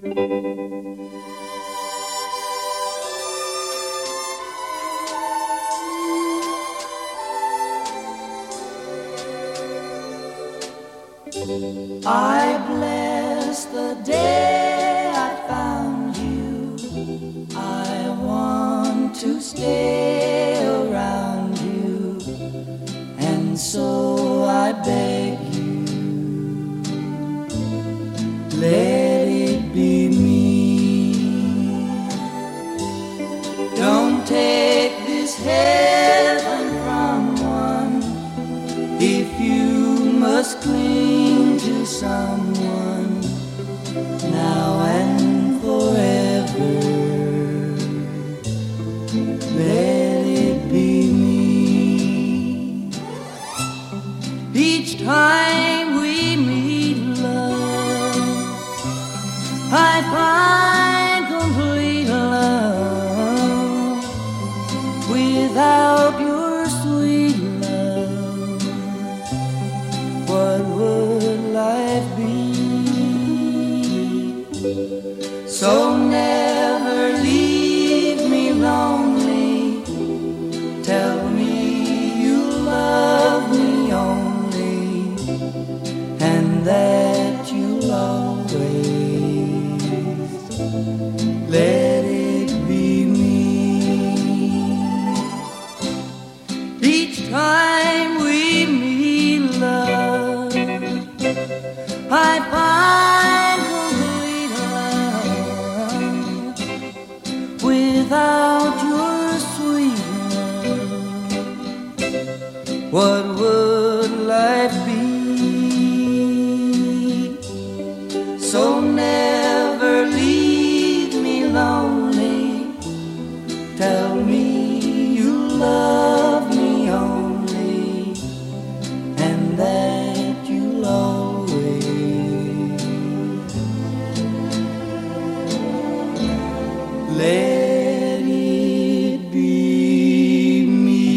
I bless the day I found you. I want to stay if you must cling to someone now and forever. Let it be me. Each time I find complete love without your sweet love. What would life be? So never leave me lonely. Tell me be me.